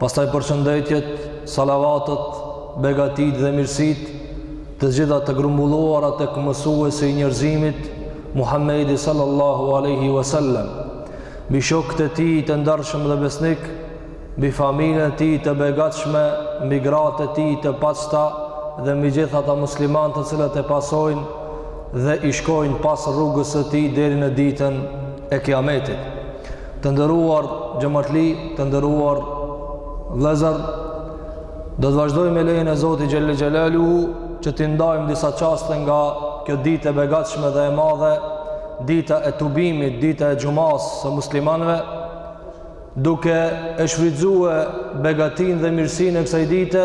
Pastaj përshëndetjet, salavatet, begatitë dhe mirësitë, të gjitha të grumbulluara tek mësuesi i njerëzimit, Muhammedi sallallahu aleyhi wa sallam, mbi shokët e tij të ndershëm dhe besnik, mbi familjen e tij të begatshme, mbi gratë e tij të pastra dhe mbi gjithë ata muslimanë të cilët e pasojnë dhe i shkojnë pas rrugës së tij deri në ditën e kiametit. Të nderuar xhematli, të nderuar vëllezër, do të vazhdojmë me lejen e Zotit xhelle xhelaluhu që të ndajmë disa çaste nga kjo ditë e begatshme dhe e madhe, dita e tubimit, dita e xhumas së muslimanëve, duke e shfrytzue begatinë dhe mirësinë e kësaj dite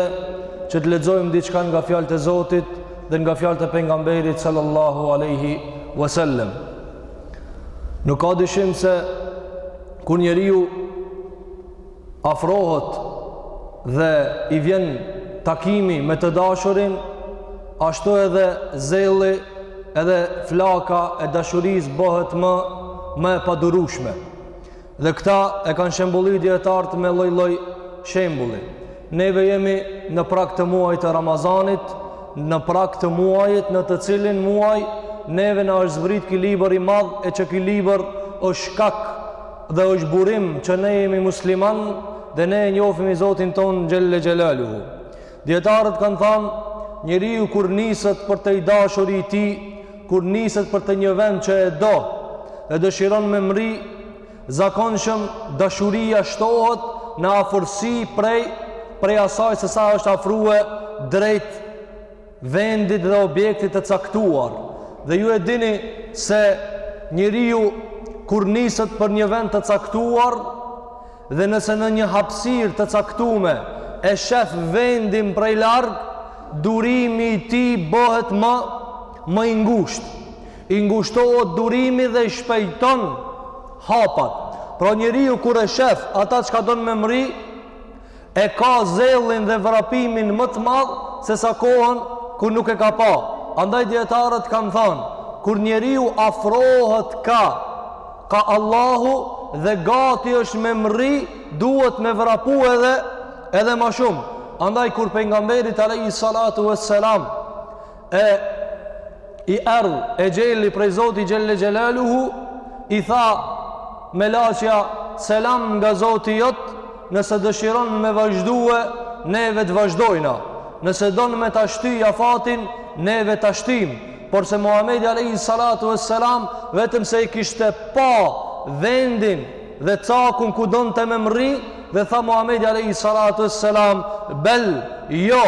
që të lexojmë diçka nga fjalët e Zotit dhe nga fjalët e pejgamberit sallallahu alaihi wasallam. Nuk ka dyshim se kur njeriu afrohet dhe i vjen takimi me të dashurin, ashtu edhe zelli edhe flaka e dashurisë bëhet më, më e padurueshme. Dhe këta e kanë shembullu dijetarët me lloj-lloj shembulli. Neve jemi në prag të muajit të Ramazanit, në prag të muajit në të cilin muaj neve na është zbrit ky libër i madh e që ky libër është shkak dhe është burim që ne jemi musliman dhe ne e njofim Zotin tonë Xhelle Xhelaluhu. Dijetarët kanë thanë, njeriu kur niset për te dashuri i tij, kur niset për te një vend që e do e dëshiron me mrri, zakonshëm dashuria shtohet në afërsi prej prej asaj se sa është afrue drejt vendit dhe objektit të caktuar. Dhe ju e dini se njeriu kur niset për një vend të caktuar, dhe nëse në një hapësirë të caktume e shef vendin prej larg durimi i tij bëhet më, më i ngushtë i ngushtohet durimi dhe i shpejton hapat pra njeriu kur e shef atë çka don me mrri E ka zellin dhe vrapimin më të madh se sa kohën kur nuk e ka pa. Andaj dijetarët kanë thanë, kur njeriu afrohet ka ka Allahu dhe gati është me mrri, duhet me vrapu edhe edhe ma shumë. Andaj kur pejgamberit alayhi salatu vesselam e i erdh exheli prej Zotit Xhelle Xhelaluhu i tha melaqja selam nga Zoti jot nëse dëshiron me vazhdue neve ta vazhdojna nëse don me ta shty afatin neve ta shtyjmë por se Muhamedi Alejhi Salatu ve Selam vetëm se i kishte pa vendin dhe cakun ku donte me mrri dhe tha Muhamedi alejhi salatu selam bel jo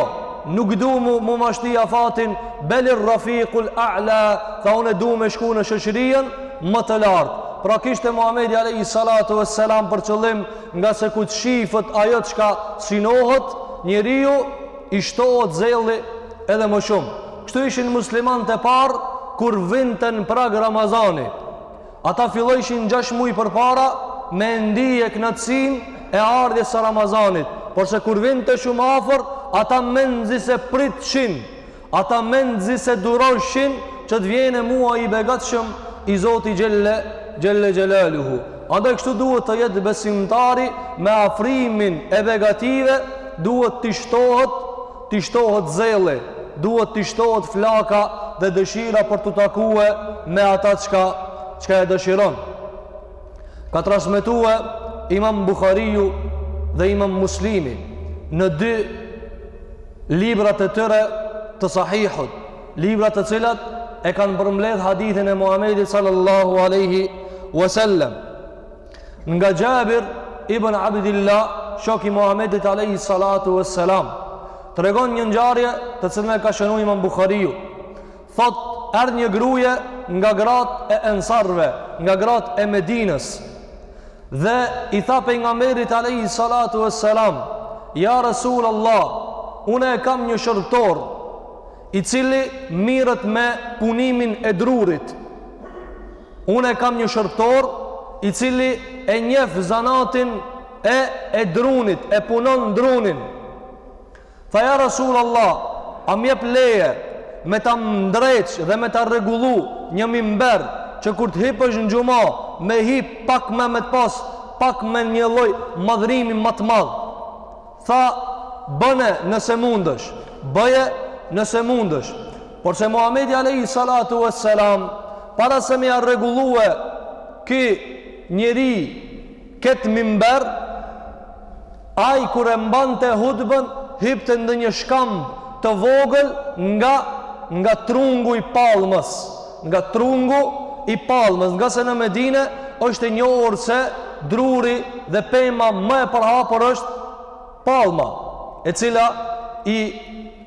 nuk du mu m'u shty afatin belir rafiqul a'la tha unë du me shku në shoqërinë më të lartë pra kishte Muhamedi alejhi salatu selam për qëllim ngase ku të shifët ajo çka sinohet njeriu i shtohet zelli edhe më shumë kështu ishin muslimanët e parë kur vinte në prag Ramazani Ata fillojshin gjashtë muaj përpara me e ndije kënaqësinë e ardhjes së Ramazanit, porse kur vinte shumë afër, ata menzi se pritshin, ata menzi se duroshin që të vjene muaji i begatshëm i Zoti xhelle xhelaluhu. Andaj kështu duhet të jetë besimtari me afrimin e begative duhet t'i shtohet t'i shtohet zelli, duhet t'i shtohet flaka dhe dëshira për t'u takue me ata çka, çka e dëshiron. Ka transmetue imam Buhariu dhe imam Muslimi në dy librat e tyre të sahihut, libra të cilat e kanë përmbledh hadithin e Muhamedit sallallahu aleyhi wasallam. Nga Xhabir ibn Abdullah, shok i Muhamedit alayhi salatu wassalam, tregon një ngjarje të cilën e ka shënuar Imam Buhariu. Thotë, erdh një gruje nga gratë e Ensarve, nga gratë e Medinës. Dhe i tha pejgamberit alayhi salatu wassalam, "Ya Rasul Allah, unë e kam një shërbëtor i cili mirët me punimin e drurit." Unë e kam një shërbëtor i cili e njef zanatin e e drunit, e punon drunin. Tha ja Rasul Allah, a më jep leje me ta ndreq dhe me ta rregullu një mimber që kur të hipësh në xhuma me hip pak me me të pas pak me një lloj madhrimi më të madh. Tha bëne nëse mundësh, bëje nëse mundësh. Por se Muhamedi alejhi salatu ves selam para se me ia rregullue ky njeri këtë mimber ai kur e mbante hutbën hipte në një shkamb të vogël nga nga trungu i palmës nga trungu i palmës ngase në Medinë është e njohur se druri dhe pema më e përhapur është palma e cila i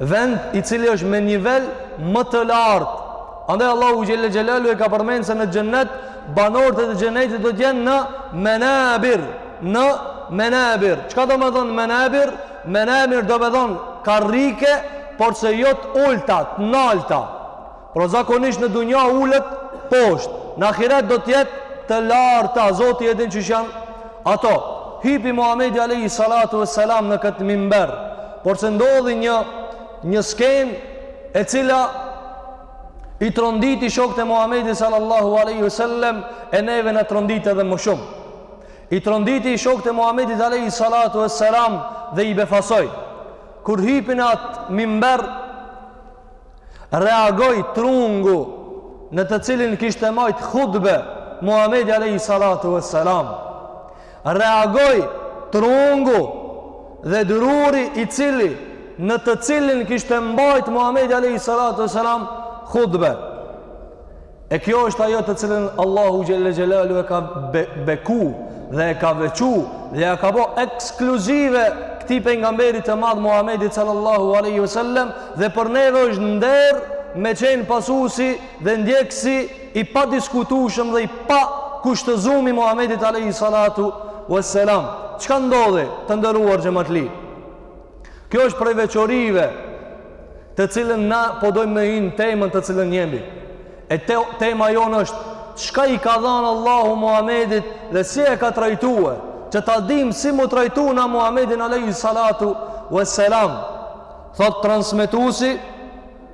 vend i cili është me nivel më të lartë. Andaj Allahu xhelle xhelalu e ka përmend se në xhennet banorët e xhennetit do të jenë në menabir, në menabir. Çka domethonë menabir? Menabir domethonë karrike, por se jo të ulta, të nalta. Po zakonisht në dunja ulet poshtë, në ahiret do të jetë të larta, Zoti e din qysh janë ato. Hipi Muhamedi alayhi salatu vesselam në këtë mimber, por se ndodhi një një skenë e cila i tronditi shokët e Muhamedit sallallahu alaihi wasallam e neve na trondit edhe më shumë. I tronditi shokët e Muhamedit alaihi salatu vesselam dhe i befasoi. Kur hipi n'atë mimber, reagoi trungu në të cilin kishte mbajt hutbe Muhamedi alayhi salatu wassalam. Reagoi trungu dhe druni i cili në të cilin kishte mbajt Muhamedi alayhi salatu wassalam hutbe. E kjo është ajo të cilën Allahu Xhelle Xhelaluhu e ka be, beku dhe e ka veçu dhe ia ka bo ekskluzive këtij pejgamberit të madh Muhammedit sallallahu aleyhi sallem dhe për neve është nder me qenë pasuesi dhe ndjekësi i padiskutushëm dhe i pakushtëzum i Muhammedit aleyhi salatu ve selam. Çka ndodhi të nderuar xhematli? Kjo është prej veçorive të cilën na po dojmë me hi në temën të cilën jemi. E te, tema jonë është çka i ka dhanë Allahu Muhammedit dhe si e ka trajtue, që ta dimë si me trajtu na Muhammedin a.s. Thotë transmetusi,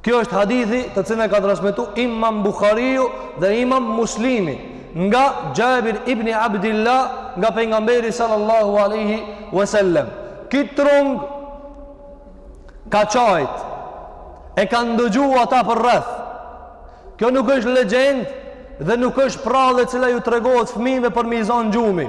Kjo është hadithi të cilën e ka transmetuar Imam Buhariu dhe Imam Muslimi nga Xhabir ibn Abdullah nga pejgamberi sallallahu alaihi wasallam. Ky trung ka qajt e kanë ndëgju ata përreth. Kjo nuk është legjendë dhe nuk është prallë e cila ju tregohet fëmijëve për me i zan gjumi.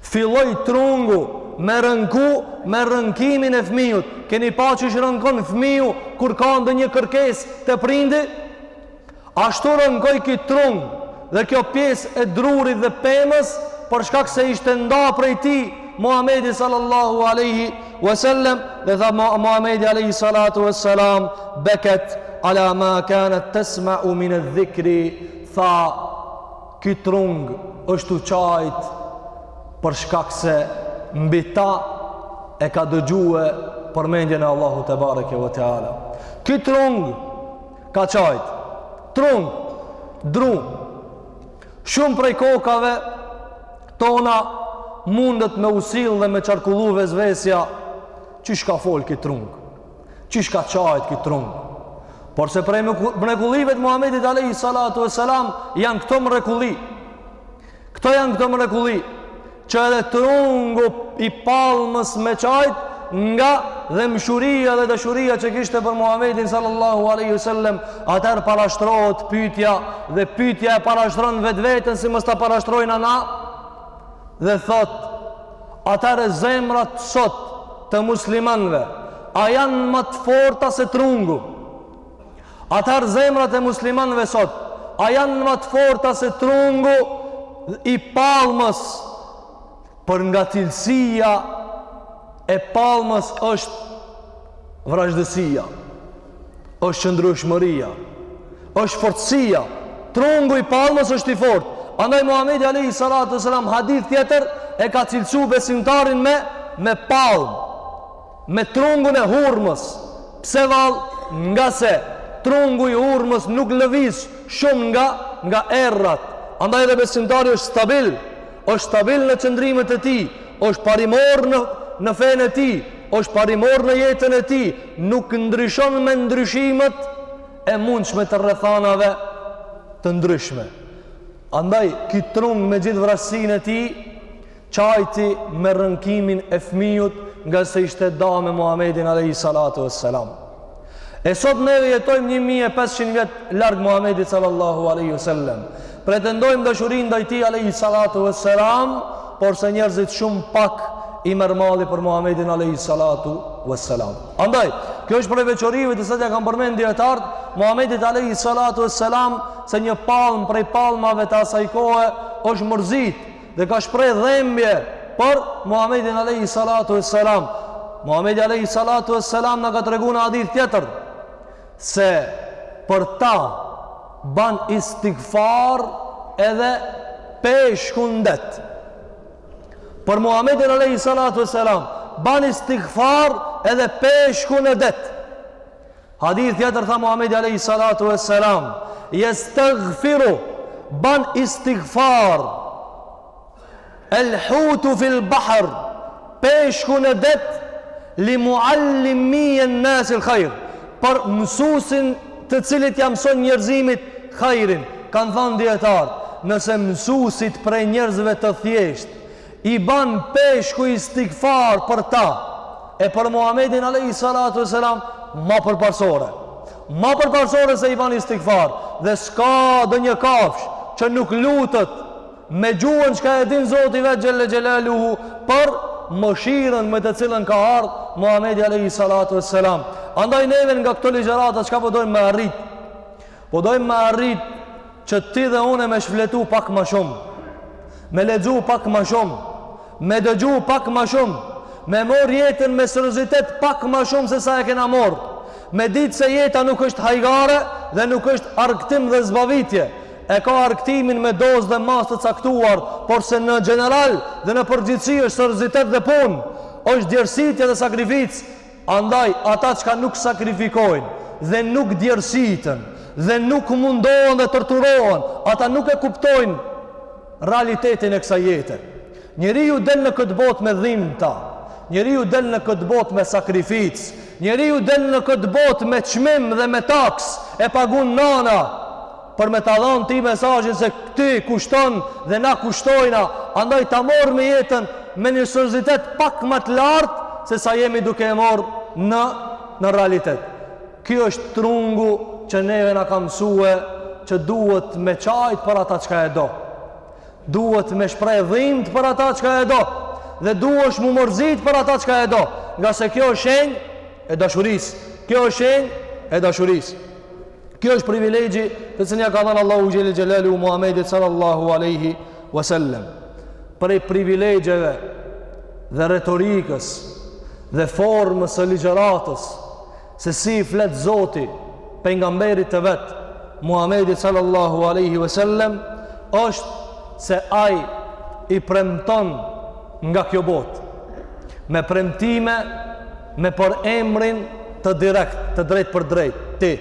Filloi trungu me rënku me rënkimin e fëmijut. Keni pa qysh rënkon fëmiju kur ka ndonjë kërkesë te prindi? Ashtu rënkoi ky trung dhe kjo pjesë e drurit dhe pemës për shkak se ishte nda prej tij Muhamedi sallallahu aleyhi wasallam dhe tha Muhamedi aleyhi salatu wasallam beket ala ma kanet tesmau minedh-dhikri tha Ky trung është tu qajt për shkak se mbi ta e ka dëgjue përmendjen e Allahut tebareke ve teala. Ky trung ka qajt. Trung, dru. Shumë prej kokave tona mundet me u sill dhe me qarkullu vesvesja qysh ka fol ky trung. Qysh ka qajt ki trung? Porse prej mrekullive të Muhammedit alejhi salatu ve selam janë këto mrekulli. Këto janë këto mrekulli që edhe trungu i palmës me qajt nga dhemshuria dhe dashuria që kishte për Muhammedin sallallahu alejhi ve sellem atëherë parashtrohet pytja dhe pytja e parashtron vetveten si mos ta parashtrojnë ana dhe thotë atëherë zemrat sot të muslimanëve a janë ma të forta se trungu atëherë zemrat e muslimanëve sot a janë ma të forta se trungu i palmës por nga cilësia e palmës është vrazhdësia është qëndrueshmëria, është fortësia, trungu i palmës është i fortë. Andaj Muhamedi alejhi salatu ve selam hadith tjetër e ka cilësu besimtarin me me palmë, me trungun e hurmës. Pse vallë? Ngase trungu i hurmës nuk lëviz shumë nga nga erërat. Andaj edhe besimtari është stabil. Është stabil në qëndrimet e tij, është parimor në në fenë e tij, është parimor në jetën e tij, nuk ndryshon me ndryshimet e mundshme të rrethanave të ndryshme. Andaj, ki trung me gjithë vrazhdësinë e tij, qajti me rënkimin e fmijut ngase ishte da me Muhammedin a.s. E sot neve jetojmë 1500 vjet larg Muhamedit sallallahu alejhi ve sellem. Pretendojmë dashuri ndaj tij alejhi salatu ve selam, porse njerëzit shumë pak i merr malli për Muhamedin alejhi salatu ve selam. Andaj, kjo është prej veçorive të cilat ia kanë përmend dijetarët Muhamedit alejhi salatu ve selam se një palmë prej palmave të asaj kohe është mërzit Dhe ka shpreh dhembje për Muhammedin alejhi salatu ve selam. Muhammedi alejhi salatu ve selam na ka tregu në hadith tjetër, se për ta ban istigfar edhe peshku n'det. Për Muhammedin alejhi salatu ve selam, ban istigfar edhe peshku n'det. Hadith tjetër tha Muhamedi alejhi salatu ve selam, "Yastaghfiru ban istigfar el hutu fil bahr" Peshku në det li muallimin nas el khair për mësuesin i cili ia mëson njerëzimit hajrin kanë thanë dijetarët nëse mësuesit prej njerëzve të thjeshtë I ban peshku istigfar për ta e për Muhammedin alejhi salatu ve selam ma përparsore. Ma përparsore se i ban istigfar dhe s'ka ndonjë kafshë që nuk lutet me gjuhën çka e din Zoti vetë xhel-le xhelaluhu për mëshirën me të cilën ka ardhë Muhammedi alejhi salatu ve selam. Andaj neve nga këto ligjerata çka po dojmë me arrit Po dojmë me arrit që ti dhe une me shfletu pak ma shumë, me lexu pak ma shumë, me dëgju pak ma shumë, me morr jetën me seriozitet pak ma shumë se sa e kena morr, me ditë se jeta nuk është hajgare dhe nuk është argëtim dhe zbavitje, e ka argëtimin me dozë dhe masë të caktuar, por se në gjeneral dhe në përgjithësi është seriozitet dhe punë, është djersitje dhe sakrificë, Andaj, ata çka nuk sakrifikojnë dhe nuk djersiten dhe nuk mundohen dhe torturohen, ata nuk e kuptojnë realitetin e kësaj jete. Njeriu del në këtë botë me dhimbta, njeriu del në këtë botë me sakrificë, njeriu del në këtë botë me çmim dhe me taksë, e pagun nana, për me ta dhënë ti mesazhin se këtu kushton dhe na kushtojna, andaj ta morrim jetën me një seriozitet pak më të lartë se sa jemi duke e marr ne në realitet. Ky është trungu që neve na ka mësue që duhet me qajt për ata çka e do. Duhet me shpreh dhimbt për ata çka e do. Dhe duhet m'u mërzit për ata çka e do. Ngase kjo është shenjë e dashurisë. Kjo është shenjë e dashurisë. Kjo është privilegji të cilin ia ka dhënë Allahu xhel-le xhelaluhu Muhamedit sallallahu alejhi ve sel-lem. Prej privilegjeve dhe retorikës dhe formës së ligjëratës se si i flet Zoti pejgamberit të vet Muhamedit sallallahu alejhi ve sel-lem është se ai i premton nga kjo botë me premtime Me përemrin të direkt, të drejtpërdrejtë, ti,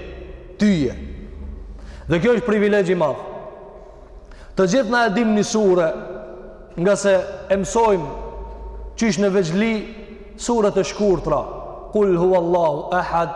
tyje. Dhe kjo është privilegj i madh. Të gjithë na e dimë një sure, ngase e mësojmë qysh në vegjëli suret e shkurtra, kul huwallahu ahad,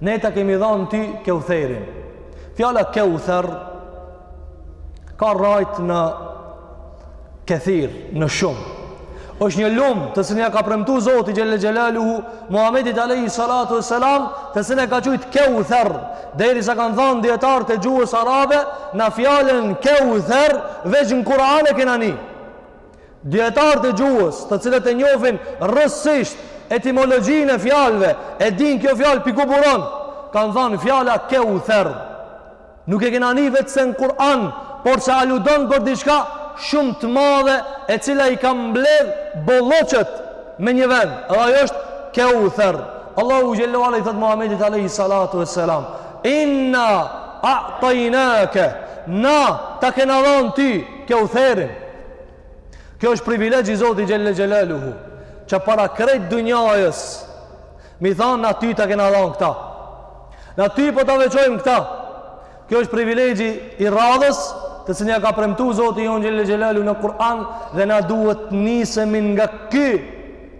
Ne ta kemi dhanë ty keutherin. Fjala keuther ka rrajt në kethir, në shumë. është një lum të cilin ia ka premtu Zoti xhel-le xhelaluhu, Muhammedit alejhi salatu ve selam, të cilin e ka qujt keuther. Derisa kanë thanë dijetarët e gjuhës arabe, na fjalën keuther, veç në Kur'an e kena ni. Dijetarët e gjuhës, të cilët e njohin rrënjësisht etimologjinë e fjalëve, e dinë kjo fjalë pi ku buron, kanë thanë fjala keuther. Nuk e kena ni veçse në Kur'an, por se aludon për diçka shumë të madhe e cila i ka mbledh bollëqet me një vend. Edhe ajo është keuther. Allahu xhelle ve ala i thotë Muhamedit alayhi salatu wassalam, "Inna a'tainaka" Na ta kena dhanë ti keutherin. Kjo është privilegj i Zotit xhelle xhelaluhu, që para krejt dunjajës, me i thanë na ty ta kena dhanë këta. Na ty po ta veçojmë këta. Kjo është privilegj i radhës, të cilin ja ka premtu Zoti jonë xhelle xhelaluhu në Kur'an, dhe na duhet nisemi nga ky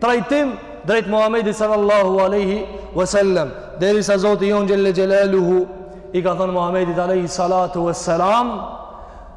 trajtim drejt Muhammedit sallallahu aleyhi ve sellem. Derisa Zoti jonë xhelle xhelaluhu i ka thënë Muhammedit aleyhi salatu ve selam,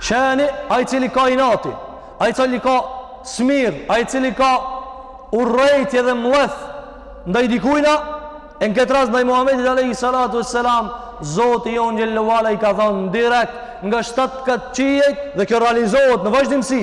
Shani, ai i cili ka inati, ai i cili ka smirë, ai i cili ka urrejtje dhe mllef ndaj dikujna, e në këtë rast, ndaj Muhammedit alejhi salatu ve selam, Zoti jonë xhelle ve ala i ka thonë, direkt, nga shtatë kat qiejt, dhe kjo realizohet në vazhdimësi,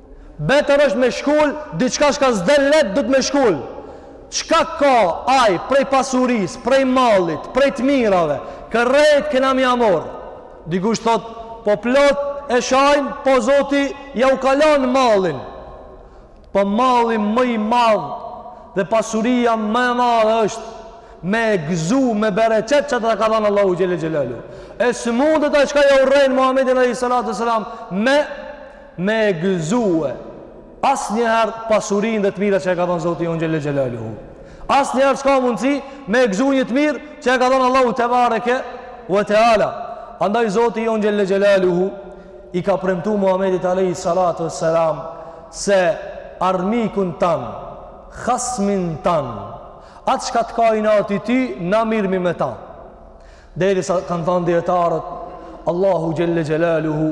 Beter është me shkul diçka çka s'del leht duhet me shkul. Çka ka ai prej pasurisë, prej mallit, prej të mirave, krejt kena m'ia morr. Dikush thotë, po plot e shajnë, po Zoti jau ka lon mallin. Po malli më i madh dhe pasuria më e madhe është me e gëzu, me bereqet që ta ka dhanë Allahu xhelle xhelaluhu. E s'mund ata çka e urrejnë Muhammedin alejhi salatu ve selam me me e gëzue asnjëherë pasurinë dhe të mirat që e ka dhënë Zoti jonë xhelle xhelaluhu. Asnjëherë s'ka mundësi me e gëzue një të mirë që e ka dhënë Allahu tebareke ve teala. Andaj Zoti jonë xhelle xhelaluhu i ka premtu Muhamedit alayhi salatu wassalam se armikun tand, hasmin tand, atë çka të ka inati ty, na mirremi me ta. Derisa kanë thënë dijetarët, Allahu xhelle xhelaluhu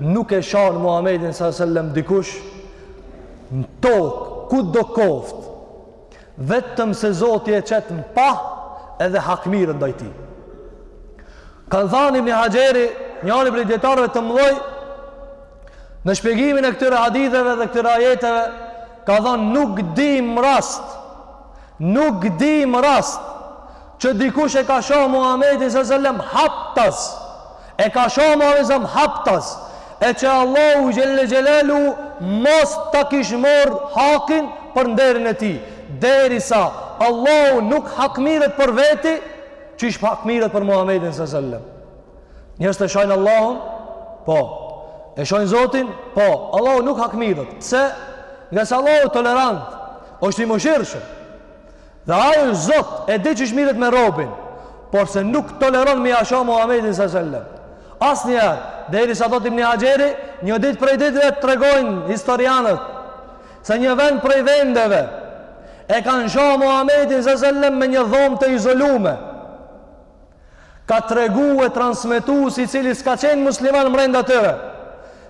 nuk e shan Muhamedin sallallahu alaihi wasallam dikush në tokë, ku do koft, vetëm se Zoti e qet në pah edhe hakmirret ndaj tij. Ka thanë Ibn Haxheri, njëri prej dijetarëve të mdhoj, në shpjegimin e këtyre haditheve dhe këtyre ajeteve, ka thënë nuk dimë rast Nuk dimë rast që dikush e ka shohë Muhammedin së sëllëm haptas. E ka shohë Muhammedin së sëllëm haptas. E që Allahu gjellë gjellë mos të kishmor hakin për nderin e ti. Deri sa Allahu nuk hakmiret për veti, që ishë hakmiret për Muhammedin së sëllëm. Njerëzit e shajnë Allahun, po. E shajnë Zotin, po. Allahu nuk hakmirret. Pse? Ngase Allahu tolerant, është i mëshirshëm. Dhe ai është Zot, e di që s'mirret me robin, porse nuk toleron me ia sha Muhammedin sellem. Asnjëherë, derisa thotë Ibni Haxheri, një ditë prej ditëve tregojnë historianët, se një vend prej vendeve, e kanë sha Muhammedin sellem me një dhomë të izolume, Ka tregue transmetuesi i cili s'ka qenë musliman mrenda tyre,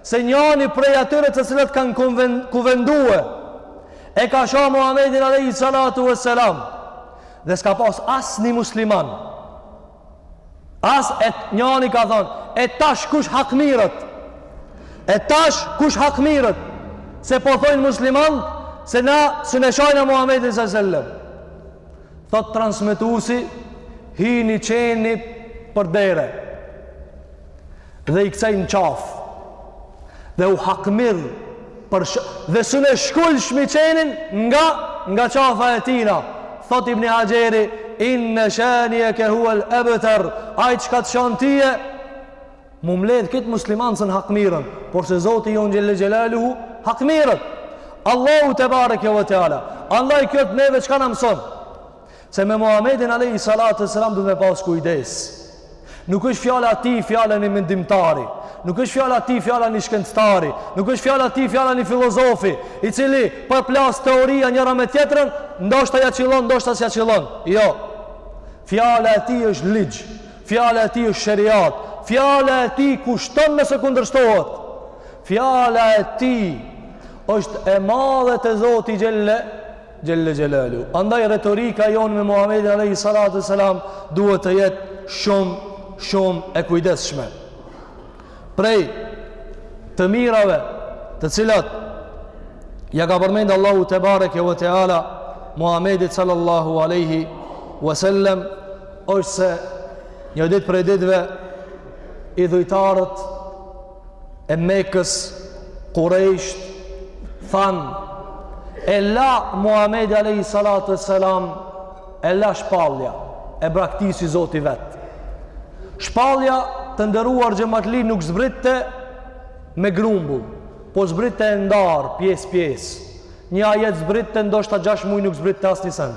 se njani prej atyre të cilët kanë kuvendue, e ka sha Muhammedin alejhi salatu ve selam, dhe s'ka pas asnjë musliman. Ai njani ka thonë, e tash kush hakmirret, e tash kush hakmirret, se po thojnë muslimanët, se na s'e shajna Muhammedin salatu ve selam. Thotë transmetuesi, hini qeni për dere dhe i kcej në qafë dhe u hakmirr për të, dhe sun e shkulshim qenin nga, nga qafa e tina. Thotë Ibni Haxheri, inne shanieke huvel ebter, ai çka të shan ty, M'u mledh krejt muslimanët sun hakmirren, porse Zoti jonë xhelle xhelaluhu, hakmirret. Allahu tebareke ve teala. Andaj kjo te neve çka na mëson? Se me Muhammedin alejhi salatu ve selam duhet me pas kujdes. Nuk është fjala e tij fjala e një mendimtari. Nuk është fjala e tij fjala e një shkencëtari. Nuk është fjala e tij fjala e një filozofi. I cili përplas teoria njëra me tjetrën, ndoshta ja qëllon, ndoshta s'ja qëllon. Jo. Fjala e tij është ligj. Fjala e tij është sheriat. Fjala e tij kushton nëse kundërshtohet. Fjala e tij është e madhe te Zoti xhelle xhelaluhu. Andaj retorika jonë me Muhammedin alejhi salatu ve selam duhet të jetë shumë, shumë e kujdesshme. Prej të mirave të cilat ja ka përmendë Allahu tebareke ve teala Muhammedit Sallallahu alejhi ve sel-lem është se një ditë prej ditëve idhujtarët e Mekës kurejshët thanë e la Muhammedin alejhi salatu ve selam e la shpallja e braktisi zoti i vet shpallja të nderuar xhematli nuk zbritte me grumbull po zbritte e ndarë pjesë pjesë një ajet zbritte ndoshta 6 muj nuk zbritte asnjë send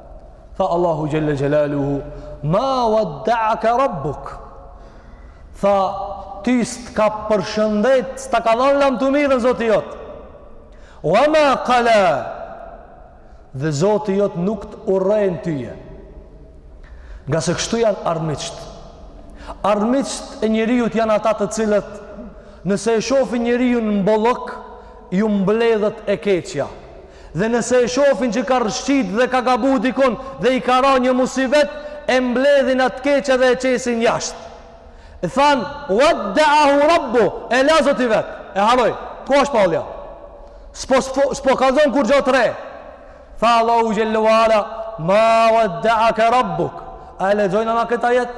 Tha Allahu Gjelle Gjelaluhu, ma wadda'aka rabbuk. Tha, ty s'të ka përshëndet, s'ta ka dhanë lamtumirën Zoti jot. Wa ma kala, dhe Zoti jot nuk të urren tyje. Ngase kështu janë armiqtë. Armiqtë e njeriut janë ata të cilët, nëse e shofin njeriun në bollëk, ju mbledhet e keqja dhe nëse e shofin që ka rëshqit dhe ka gabu dikun dhe i ka ra një musibet e mbledhin atë t'keqe dhe e qesin jasht e thanë wadda'ahu rabbu e la zoti vet e haroj ka është pa lidhje s'po, s'po, s'po ka Zot kurgja për te tha Allahu gjelle ve ala ma wadda'aka rabbuk a e lexojna na këtë ajet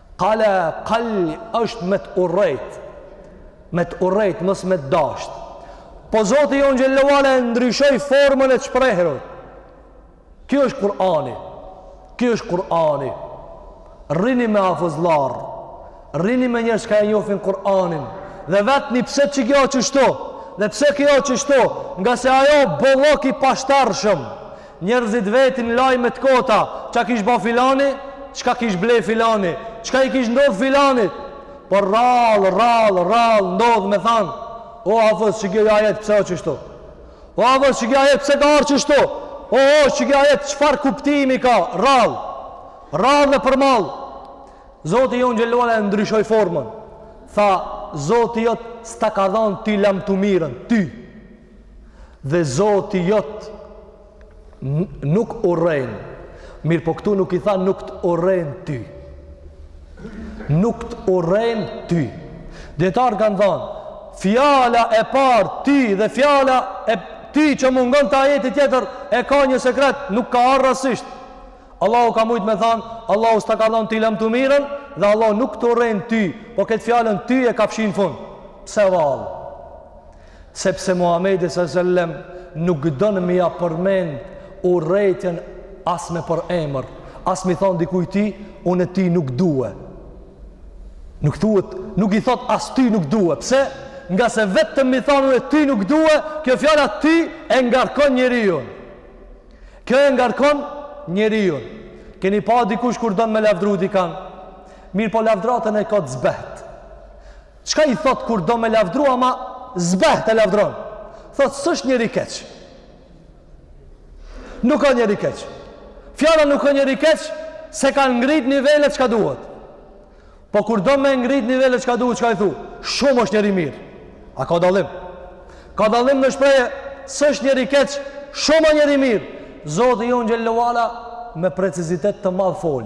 Kala, kala, është me të urrejt. Me të urrejt, mos me të dasht. Po Zoti jonë gjelle ve ala e ndryshoi formën e të shprehurit. Kjo është Kur'ani. Kjo është Kur'ani. Rrini me hafëzllarë. Rrini me njerëz që e njofin Kur'anin. Dhe vetni pse qikjo qështu. Dhe pse kjo qështu. Ngase ai o bollëk i pashtershëm. Njerëzit vetin lajme të kota, çka kish ba filani, çka kish ble filani, çka i kish ndodh filanit. Por rrall, rrall, rrall ndodh me than, o hafëz qiky ajet pse o qështu? O hafëz qiky ajet pse ka ardh qështu? O o qiky ajet çfarë kuptimi ka? Rrall. Rrall dhe përmall. Zoti jonë gjelle ve ala e ndryshoi formën. Tha Zoti jot s'ta ka dhanë ty lamtumirën, ty. dhe zoti jot nuk urren mirëpo këtu nuk i tha nuk të urren ty nuk të urren ty dijetarët kanë thanë fjala e parë ty dhe fjala e ty që mungon te ajeti tjetër e ka një sekret nuk ka ardh rastësisht Allahu ka mujtë me thanë Allahu s'ta ka dhanë ty lamtumirën dhe Allahu nuk të urren ty po këtë fjalën ty e ka fshi në fund pse vallë Sepse Muhamedit a.s. selam nuk don me ja përmend urrejtjen as me përemër, as me i than dikujt ty, unë ty nuk due. Nuk thuhet, nuk i thot as ty nuk due. Pse? Ngase vetëm me i than unë ty nuk due, kjo fjala ty e ngarkon njeriun. Kjo e ngarkon njeriun. Keni pa dikush kur don me lavdru dikan? Mirëpo lavdratën e ka të zbeht. Çka i thot kur do me lavdru ama zbeht e lavdron. Thot s'është njëri keq. Nuk ka njëri keq. Fjala nuk ka njëri keq s'e ka ngrit nivelet çka duhet. Po kur do me ngrit nivelet çka duhet çka i thu? Shumë është njëri i mirë. A ka dallim? Ka dallim në shpreje s'është njëri keq, shumë a njëri i mirë. Zoti jonë xhelle ve ala me precizitet të madh fol.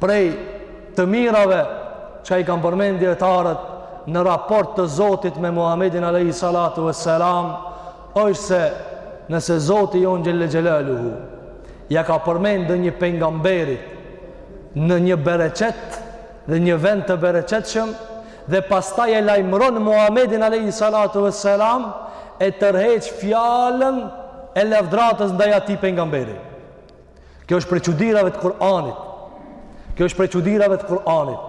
prej të mirave që i kanë përmend dijetarët në raport të Zotit me Muhammedin Alejhi Salatu ve Selam është se nëse Zoti jonë xhelle xhelaluhu ja ka përmend donjë pengamberit një bereqet dhe një vend të bereqetshëm dhe pastaj e lajmëron Muhammedin Alejhi Salatu ve Selam e tërheq fjallën e lavdratës ndaj atij pengamberit Kjo është prej çudirave të Kur'anit. Kjo është prej çudirave të Kur'anit.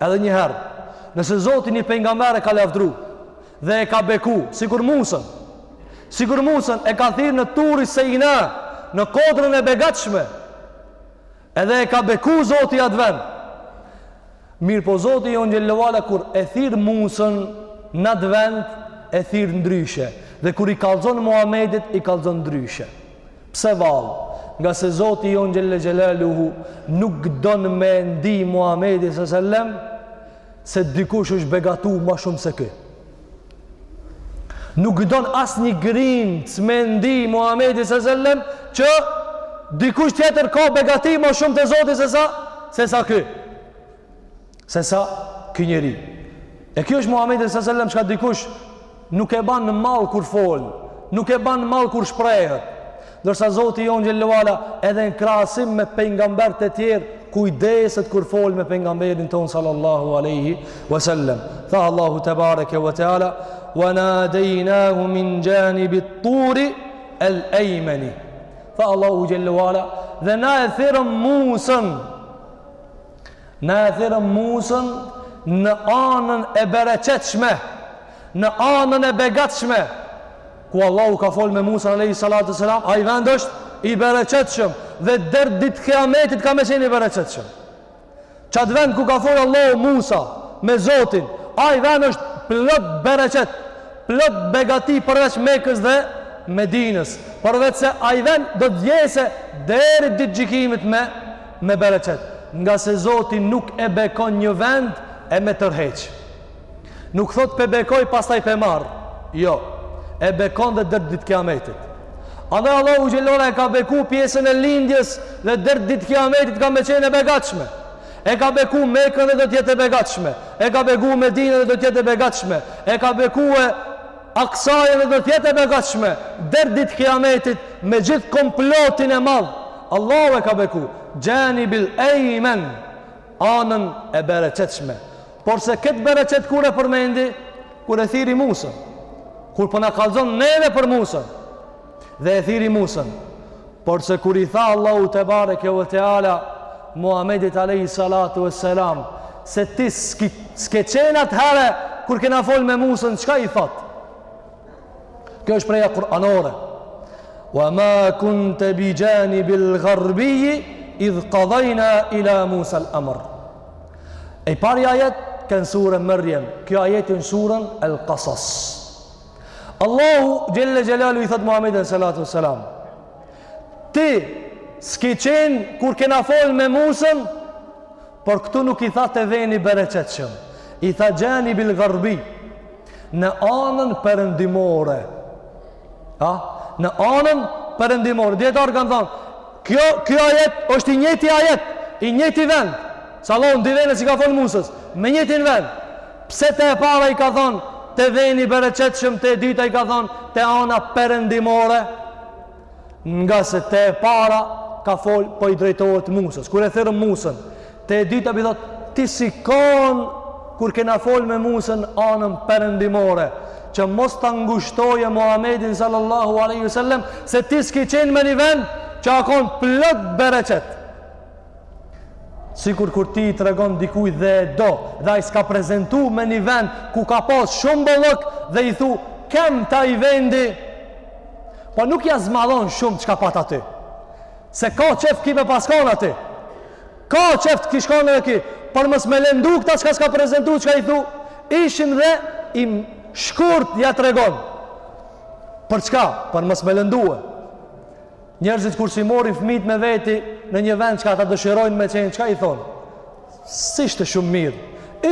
Edhe një herë, nëse Zoti një pejgamber e ka lavdru dhe e ka beku, sikur Musën, sikur Musën e ka thirr në Turi Seina, në kodrën e begatshme. Edhe e ka beku Zoti atë vend. Mirëpo Zoti jonë xhelle ve ala kur e thirr Musën në atë vend, e thirr ndryshe. Dhe kur i kallxon Muhamedit, i kallxon ndryshe. Pse vallë? Ngase Zoti jonë Xhelle Xhelaluhu nuk don me e ndi Muhamedi së sellem se dikush është begatu ma shumë se ky. Nuk don asnjë grimc me e ndi Muhamedi së sellem që dikush tjetër ka begati ma shumë te Zoti se sa, se sa ky. se sa ky njeri. E kjo është Muhamedi sallallahu alajhi wasallam çka dikush nuk e ban në mall kur fol, nuk e ban në mall kur shprehet. Ndërsa Zoti jonë xhelle ve ala edhe në krahasim me pengamberët e tjerë kujdeset kur fol me pengamberin tonë sallallahu alaihi wasallam. Tha Allahu tebareke ve teala wa nadaynahu min janib at-tur al-ayman. Tha Allahu xhelle ve ala dhe na e thirrëm Musën Na e thirrëm Musën në anën e bereqetshme, në anën e begatshme, ku Allahu ka fol me Musa alayhi salatu selam, ai vend është i bereqetshëm dhe deri ditë kiametit ka me qenë i bereqetshëm. Çat vend ku ka folë Allahu Musa me Zotin, ai vend është plot bereqet, plot begati përveç Mekës dhe Medinës, përveç se ai vend do të vjesë deri ditë gjikimit me me bereqet, ngase Zoti nuk e bekon një vend e m'e tërheq. Nuk thotë pe bekoj pastaj pe marr. Jo, e bekon dhe der ditë kiametit. Andaj Allahu xhelale e ka beku pjesën e lindjes dhe der ditë kiametit ka me qenë e begatshme. E ka beku Mekën dhe do të jetë e begatshme. E ka beku Medinën dhe do të jetë e begatshme. E ka beku e Aksanë edhe do të jetë e begatshme der ditë kijametit me gjithë komplotin e madh Allahu e ka beku xhanibil ejmen anën e bereqetshme porse këtë bereqet kur e përmendi kur e thirri Musën kur po na kallzon neve për Musën Dhe e thirri Musën. Porse kur i tha Allahu tebareke ve teala Muhamedit alayhi salatu vesselam se ti s'ke qenë atëherë kur kena fol me Musën, çka i thot? Kjo shprehja kuranore. Wa ma kunta bi janibil gharbi idh qadayna ila Musa al-amr. E pari ajet ke në surën Mërjem, kjo ajet në surën El Qasas. Allahu xhelle xhelaluhu i thot Muhammedit alejhi salatu vesselam ti s'ki qenë kur kena fol me Musën por këtu nuk i tha të veni i bereqetshëm i tha xhanibil garbi në anën perëndimore a? në anën perëndimore dijetarët kanë thonë Kjo, ky ajet është i njëjti ajet, i njëjti vend. Se Allahu dy vende s'i ka fol Musës, n'të njëjtin vend. Pse te e para i ka thonë te veni i bereqetshëm, te e dyta i ka thonë te ana perëndimore? Ngase te e para ka fol po i drejtohet Musës. Kur e thirrëm Musën, Te e dyta p'i thot, ti s'i kon kur kena fol me Musën anën perëndimore, që mos ta ngushtoje Muhamedin sallallahu alaihi wasallam se ti s'ki qenë me një vend që a kon plot bereqet. Sikur kur ti i tregon dikujt dhe e do, dhe ai s'ka prezentu me një vend ku ka pas shumë bollëk dhe i thu, "Kem te i vendi." Po nuk ja zmadhon shumë çka pat aty. Se ka qef ky me pas kan aty. Ka qef të kishkan edhe ky. Për mos me lëndu këta çka s'ka prezentu, çka i thu, ishim dhe i shkurt ja tregon. Për çka? Për mos me lëndue. Njerëzit kur s'i morrin fmijt me veti në një vend çka ata dëshirojnë me qenë, çka i thonë? S'ishte shumë mirë.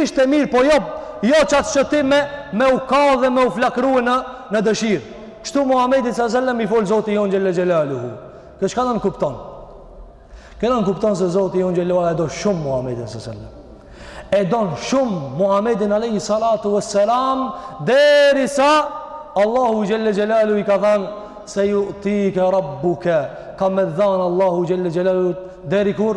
Ishte mirë, po jo jo qat shqetësim me me u ka dhe me u flakru në në dëshirë. Kështu Muhamedi sa selam i fol Zoti jonë xhel-le xhelaluhu. Kjo çka nënkupton? Kjo nënkupton se Zoti jonë xhel-le xhelaluhu e do shumë Muhamedin sa selam. E don shumë Muhamedin alejhi salatu ve selam derisa Allahu xhel-le xhelaluhu i ka thënë se ju'tike rabbuke ka me dhanë Allahu xhel-le xhelaluhu deri kur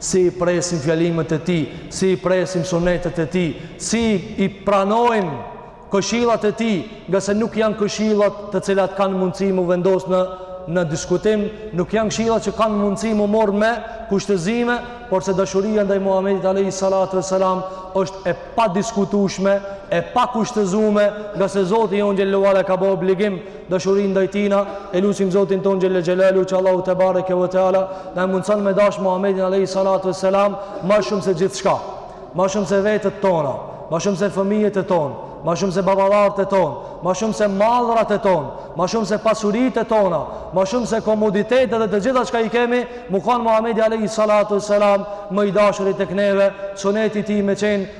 Si i presim fjalimet e Tij, si i presim sunetet e Tij, si i pranojmë këshillat e Tij, ngase nuk janë këshillat të cilat kanë mundësi m'u vendosë në, në diskutim, nuk janë këshillat që kanë mundësi m'u marrë me kushtëzime, porse dashuria ndaj Muhamedit alejhi salatu ve selam është e padiskutushme, e pakushtëzume, ngase Zoti jonë xhel-le ve ala e ka bo obligim Dashurinë ndaj tijna, e lutim Zotin tonë xhel-le xhelaluhu që Allahu tebareke ve teala na e mundson me dash Muhamedin alejhi salatu ve selam ma shumë se gjithçka, ma shumë se vetet tona, ma shumë se fëmijët e tonë, ma shumë se baballarët e tonë, ma shumë se mallrat e tonë, ma shumë se pasuritë e tona, ma shumë se komoditetet dhe të gjitha çka i kemi, m'u kanë Muhamedi alejhi salatu ve selam më i dashuri tek neve, suneti i tij me qenë